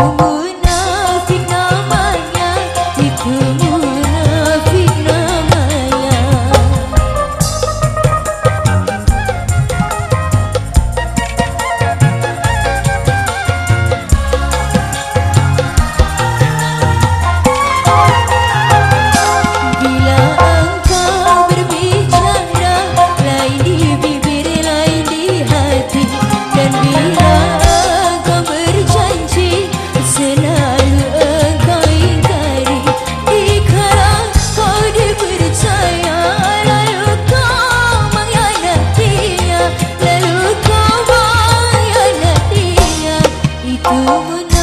Oh. over